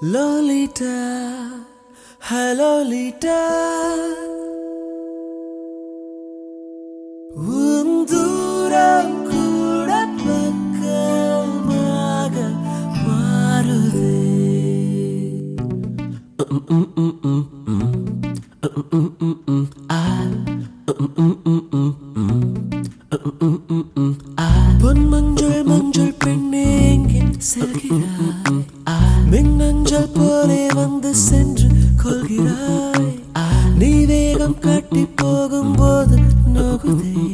Lolita, hello Lolita. உன் தூரம் கூட பக்கமாக மாறுதே பொன் மஞ்சள் மஞ்சள் பெண்ணே எங்கே செல்கிறாய் மின்னஞ்சல் கடந்து சென்று கொள்கிறாய். நீ வேகம் காட்டி போகும்போது நோகுதே.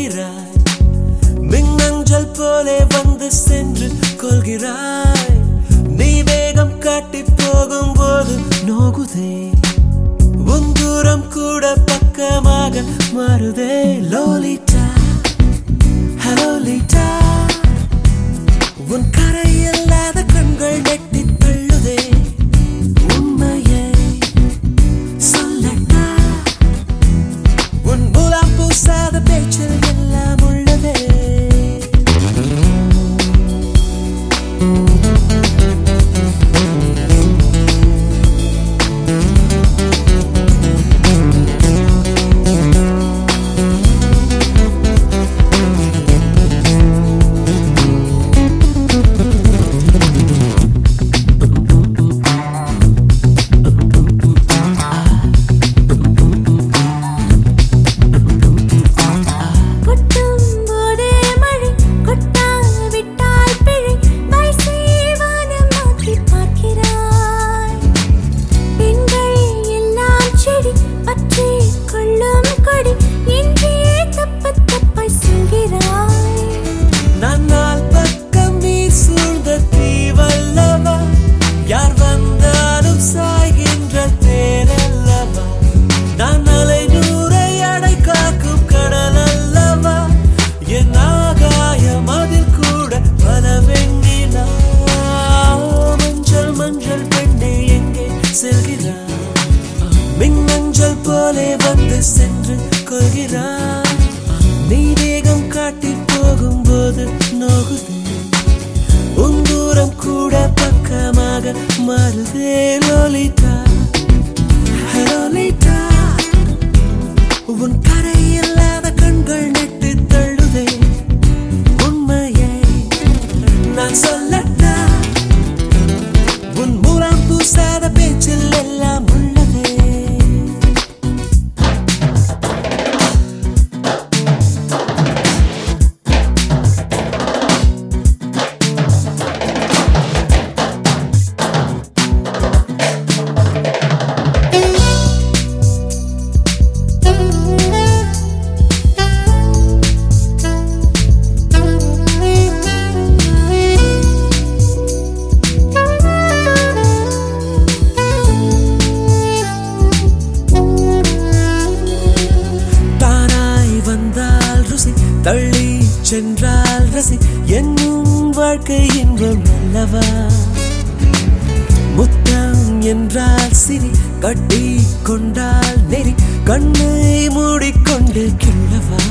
செல்கிறாய் மின்னஞ்சல் போலே வந்து சென்று கொள்கிறாய். நீ வேகம் காட்டி போகும் போது நோகுதே. உன் தூரம் கூட பக்கமாக மாறுதே. லோலிட்டா ஹலோ லீட்டா உன் கரை நான் நாள் பக்கம் நீ சூழ்ந்த தீவல்லவா? யார் வந்தாலும் சாய்கின்ற தேரல்லவா? நான் அலை நூறை அடை காக்கும் கடல் அல்லவா என் ஆகாயம் அதில் கூட பல வெண்ணிலா மஞ்சள் மஞ்சள் பெண்ணே எங்கே செல்கிறாய்? மின்னஞ்சல் போலே வந்து சென்று கொள்கிறாய். தள்ளி சென்றால் ரசி என்னும் வாழ்க்கை இன்பம் அல்லவா? முத்தம் என்றால் சிரி கட்டி கொண்டால் நெறி கண்ணை மூடிக்கொண்டு கிள்ளவா?